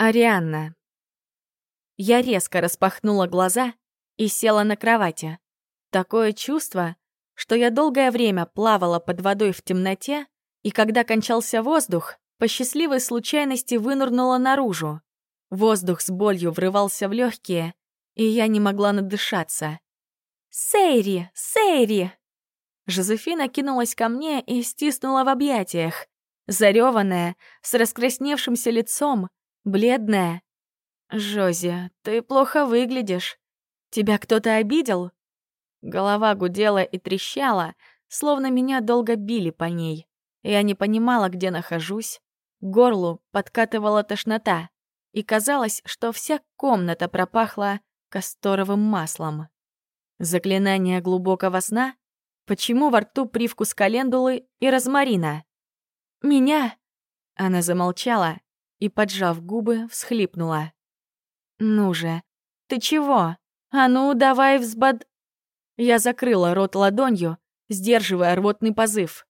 Арианна. Я резко распахнула глаза и села на кровати. Такое чувство, что я долгое время плавала под водой в темноте, и когда кончался воздух, по счастливой случайности вынырнула наружу. Воздух с болью врывался в легкие, и я не могла надышаться. «Сейри! Сейри!» Жозефина кинулась ко мне и стиснула в объятиях. Зареванная, с раскрасневшимся лицом, бледная. «Жози, ты плохо выглядишь. Тебя кто-то обидел?» Голова гудела и трещала, словно меня долго били по ней. Я не понимала, где нахожусь. К горлу подкатывала тошнота, и казалось, что вся комната пропахла касторовым маслом. Заклинание глубокого сна? Почему во рту привкус календулы и розмарина? «Меня?» Она замолчала и, поджав губы, всхлипнула. «Ну же, ты чего? А ну, давай взбод...» Я закрыла рот ладонью, сдерживая рвотный позыв.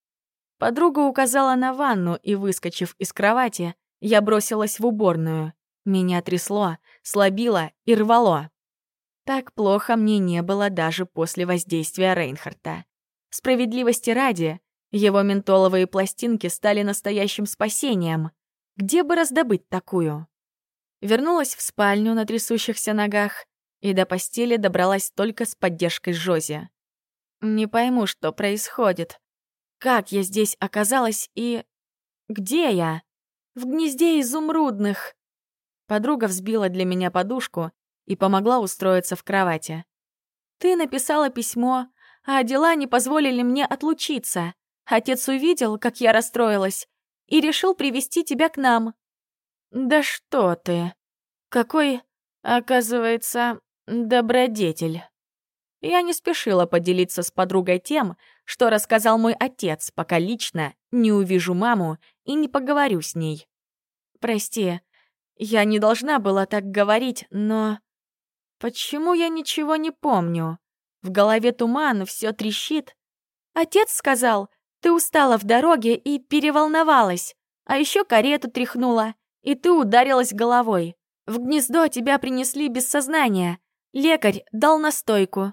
Подруга указала на ванну, и, выскочив из кровати, я бросилась в уборную. Меня трясло, слабило и рвало. Так плохо мне не было даже после воздействия Рейнхарта. Справедливости ради, его ментоловые пластинки стали настоящим спасением. Где бы раздобыть такую? Вернулась в спальню на трясущихся ногах и до постели добралась только с поддержкой Жози. Не пойму, что происходит. Как я здесь оказалась и... Где я? В гнезде изумрудных. Подруга взбила для меня подушку и помогла устроиться в кровати. Ты написала письмо, а дела не позволили мне отлучиться. Отец увидел, как я расстроилась, и решил привести тебя к нам. Да что ты? Какой, оказывается, добродетель. Я не спешила поделиться с подругой тем, что рассказал мой отец, пока лично не увижу маму и не поговорю с ней. Прости, я не должна была так говорить, но... Почему я ничего не помню? В голове туман, все трещит. Отец сказал, ты устала в дороге и переволновалась, а еще карету тряхнула, и ты ударилась головой. В гнездо тебя принесли без сознания. Лекарь дал настойку.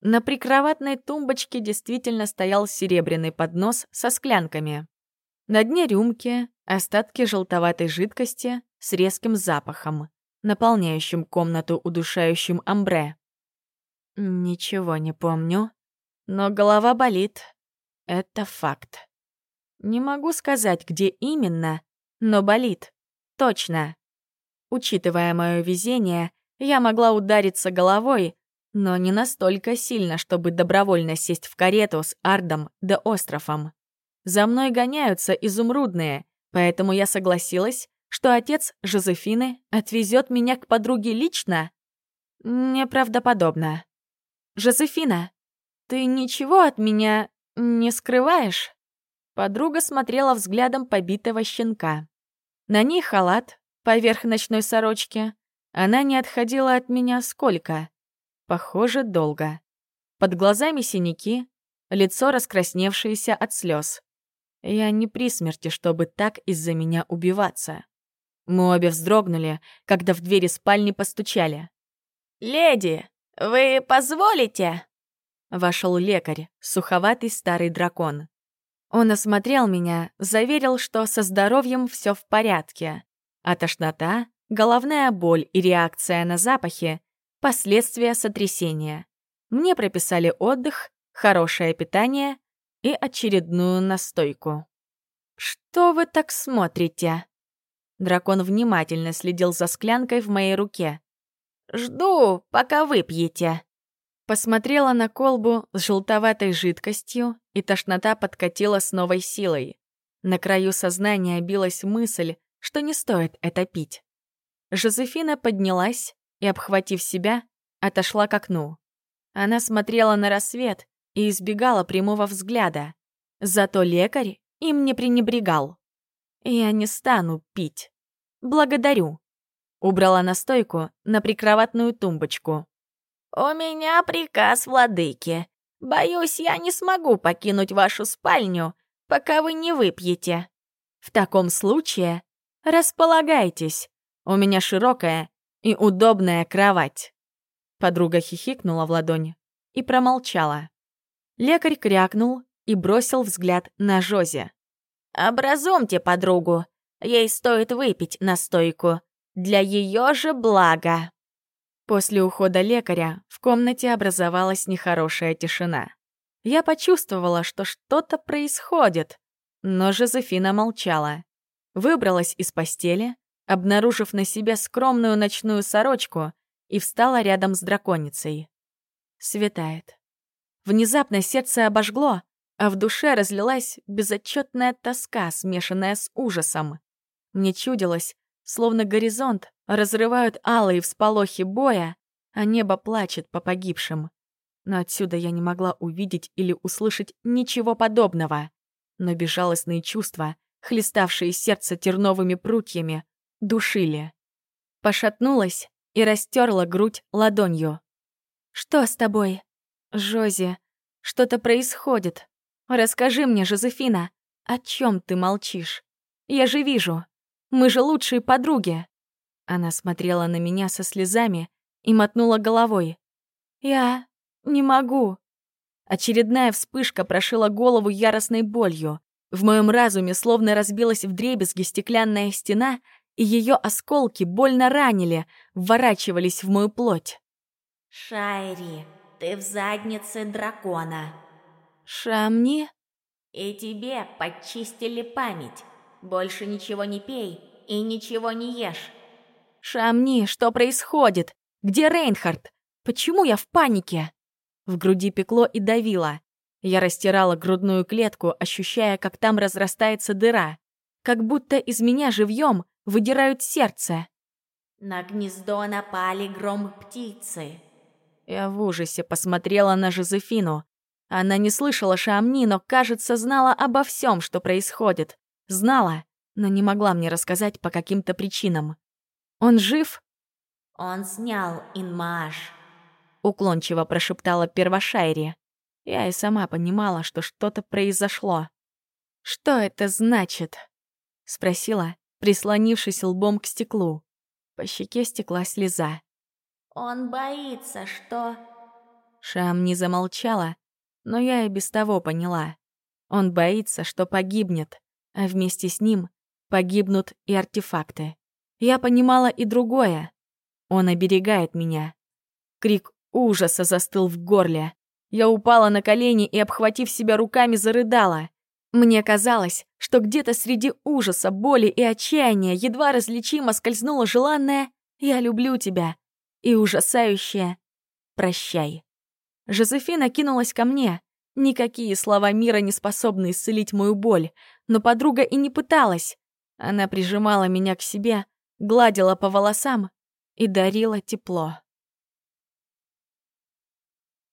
На прикроватной тумбочке действительно стоял серебряный поднос со склянками. На дне рюмки остатки желтоватой жидкости с резким запахом, наполняющим комнату удушающим амбре. Ничего не помню, но голова болит. Это факт. Не могу сказать, где именно, но болит. Точно. Учитывая мое везение, я могла удариться головой, но не настолько сильно, чтобы добровольно сесть в карету с Ардом да Островом. За мной гоняются изумрудные, поэтому я согласилась, что отец Жозефины отвезет меня к подруге лично. Неправдоподобно. «Жозефина, ты ничего от меня не скрываешь?» Подруга смотрела взглядом побитого щенка. На ней халат, поверх ночной сорочки. Она не отходила от меня сколько? Похоже, долго. Под глазами синяки, лицо раскрасневшееся от слез. Я не при смерти, чтобы так из-за меня убиваться. Мы обе вздрогнули, когда в двери спальни постучали. «Леди, вы позволите?» Вошел лекарь, суховатый старый дракон. Он осмотрел меня, заверил, что со здоровьем все в порядке, а тошнота, головная боль и реакция на запахи Последствия сотрясения. Мне прописали отдых, хорошее питание и очередную настойку. «Что вы так смотрите?» Дракон внимательно следил за склянкой в моей руке. «Жду, пока выпьете». Посмотрела на колбу с желтоватой жидкостью, и тошнота подкатила с новой силой. На краю сознания билась мысль, что не стоит это пить. Жозефина поднялась, и, обхватив себя, отошла к окну. Она смотрела на рассвет и избегала прямого взгляда. Зато лекарь им не пренебрегал. «Я не стану пить. Благодарю». Убрала настойку на прикроватную тумбочку. «У меня приказ владыки. Боюсь, я не смогу покинуть вашу спальню, пока вы не выпьете. В таком случае располагайтесь. У меня широкая и удобная кровать». Подруга хихикнула в ладони и промолчала. Лекарь крякнул и бросил взгляд на Жозе. «Образумьте подругу. Ей стоит выпить настойку. Для ее же блага». После ухода лекаря в комнате образовалась нехорошая тишина. Я почувствовала, что что-то происходит, но Жозефина молчала. Выбралась из постели, обнаружив на себе скромную ночную сорочку, и встала рядом с драконицей. Светает. Внезапно сердце обожгло, а в душе разлилась безотчетная тоска, смешанная с ужасом. Мне чудилось, словно горизонт разрывают алые всполохи боя, а небо плачет по погибшим. Но отсюда я не могла увидеть или услышать ничего подобного. Но безжалостные чувства, хлеставшие сердце терновыми прутьями, душили. Пошатнулась и растерла грудь ладонью. «Что с тобой?» «Жози, что-то происходит. Расскажи мне, Жозефина, о чем ты молчишь? Я же вижу. Мы же лучшие подруги». Она смотрела на меня со слезами и мотнула головой. «Я не могу». Очередная вспышка прошила голову яростной болью. В моем разуме словно разбилась вдребезги стеклянная стена, и ее осколки больно ранили, вворачивались в мою плоть. «Шайри, ты в заднице дракона». «Шамни?» «И тебе подчистили память. Больше ничего не пей и ничего не ешь». «Шамни, что происходит? Где Рейнхард? Почему я в панике?» В груди пекло и давило. Я растирала грудную клетку, ощущая, как там разрастается дыра. Как будто из меня живьем выдирают сердце. На гнездо напали гром птицы. Я в ужасе посмотрела на Жозефину. Она не слышала Шамни, но, кажется, знала обо всем, что происходит. Знала, но не могла мне рассказать по каким-то причинам. «Он жив?» «Он снял инмаш», — уклончиво прошептала Первошайри. Я и сама понимала, что что-то произошло. «Что это значит?» — спросила, прислонившись лбом к стеклу. По щеке стекла слеза. Он боится, что...» Шам не замолчала, но я и без того поняла. Он боится, что погибнет, а вместе с ним погибнут и артефакты. Я понимала и другое. Он оберегает меня. Крик ужаса застыл в горле. Я упала на колени и, обхватив себя руками, зарыдала. Мне казалось, что где-то среди ужаса, боли и отчаяния едва различимо скользнуло желанное «Я люблю тебя», и ужасающее «Прощай». Жозефина кинулась ко мне. Никакие слова мира не способны исцелить мою боль, но подруга и не пыталась. Она прижимала меня к себе, гладила по волосам и дарила тепло.